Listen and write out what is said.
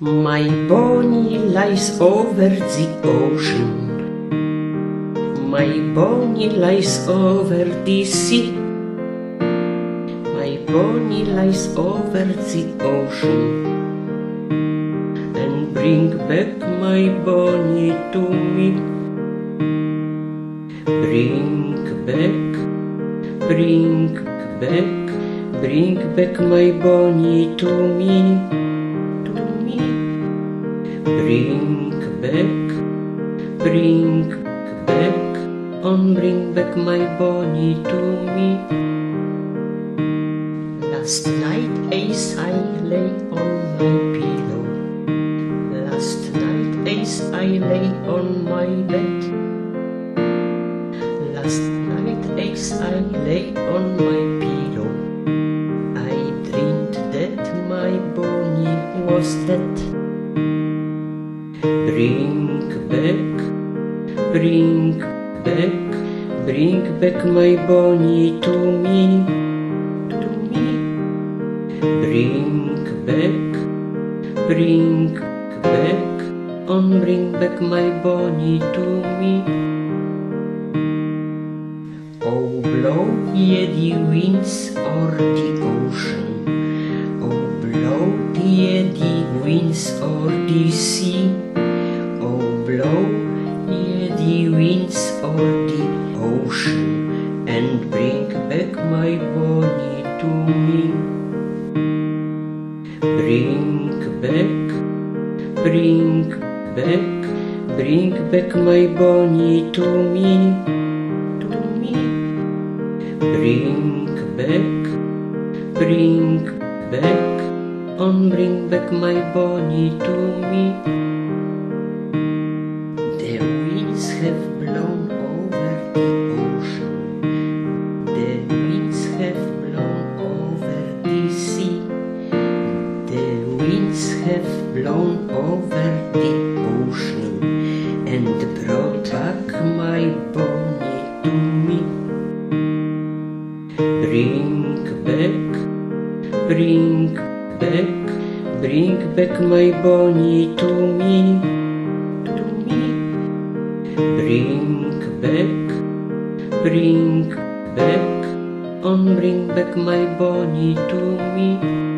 My bonnie lies over the ocean. My bonnie lies over the sea. My bonnie lies over the ocean. And bring back my bonnie to me. Bring back, bring back, bring back my bonnie to me. Bring back, bring back, on bring back my bonnie to me. Last night as I lay on my pillow. Last night as I lay on my bed. Last night as I lay on my pillow. I dreamed that my bonnie was dead. Bring back, bring back, bring back my bonnie to me, to me. Bring back, bring back, on bring back my bonnie to me. Oh, blow ye the winds or the ocean. Oh, blow ye the winds or the sea. Blow ye the winds of the ocean, and bring back my body to me. Bring back, bring back, bring back my body to me, to me. Bring back, bring back, on bring back my body to me. Have blown over the ocean. The winds have blown over the sea. The winds have blown over the ocean and brought back my bonnie to me. Bring back, bring back, bring back my bonnie to me, to me. Bring back, bring back, on bring back my bonnie to me.